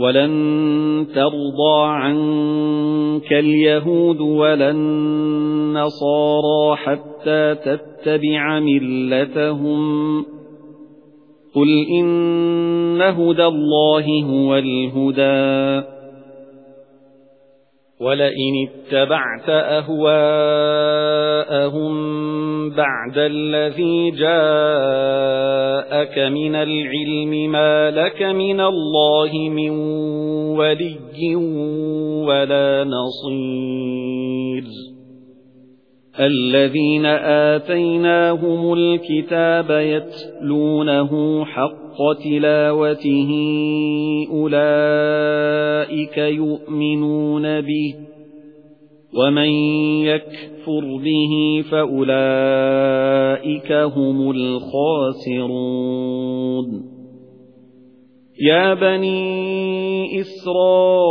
وَلَن تَرْضَىٰ عَنكَ الْيَهُودُ وَلَا النَّصَارَىٰ حَتَّىٰ تَتَّبِعَ مِلَّتَهُمْ. قُلْ إِنَّ هُدَى اللَّهِ هُوَ الْهُدَىٰ. وَلَئِنِ اتَّبَعْتَ أَهْوَاءَهُمْ بَعْدَ الَّذِي جَاءَكَ مِنَ الْعِلْمِ مَا لَكَ مِنَ اللَّهِ مِنْ وَلِيٍّ وَلَا نَصِيرٍ. الَّذِينَ آتَيْنَاهُمُ الْكِتَابَ يَتْلُونَهُ حَقَّ تِلَاوَتِهِ أُولَئِكَ يُؤْمِنُونَ بِهِ وَمَن يَكْفُرْ بِهِ فَأُولَئِكَ هُمُ الْخَاسِرُونَ. يَا بَنِي إِسْرَائِيلَ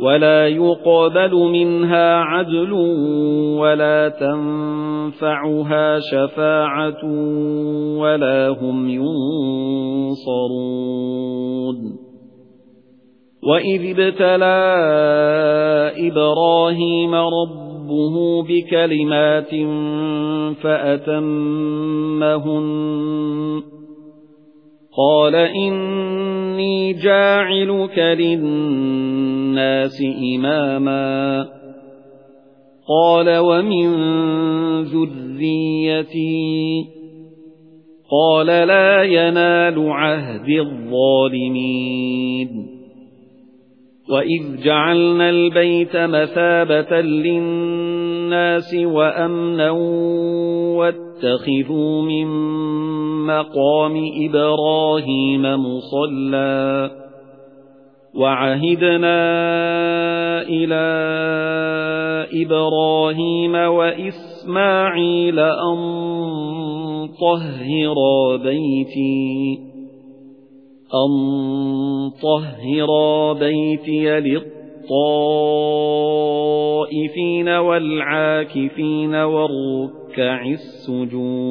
وَلَا يُقْبَلُ مِنْهَا عَدْلٌ وَلَا تَنفَعُهَا شَفَاعَةٌ وَلَا هُمْ يُنصَرُونَ. وَإِذِ ابْتَلَى إِبْرَاهِيمَ رَبُّهُ بِكَلِمَاتٍ فَأَتَمَّهُنَّ قَالَ إِنِّي جَاعِلُكَ لِلنَّاسِ إِمَامًا. قَالَ وَمِن ذُرِّيَّتِي؟ قَالَ لَا يَنَالُ عَهْدِ الظَّالِمِينَ. وَإِذْ جَعَلْنَا الْبَيْتَ مَثَابَةً لِلنَّاسِ وَأَمْنًا وَاتَّخِذُوا مِن مَّقَامِ إِبْرَاهِيمَ مُصَلًّى وَعَهِدْنَا إِلَى إِبْرَاهِيمَ وَإِسْمَاعِيلَ أَن طَهِّرَا بَيْتِي أَن طَهِّرَا بَيْتِيَ لِلطَّائِفِينَ وَالْعَاكِفِينَ وَالرُّكَّعِ السُّجُودِ.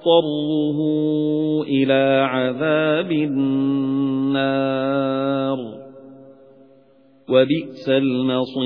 أَضْطَرُّهُ إِلَى عَذَابِ النَّارِ. وَبِئْسَ الْمَصِيرُ.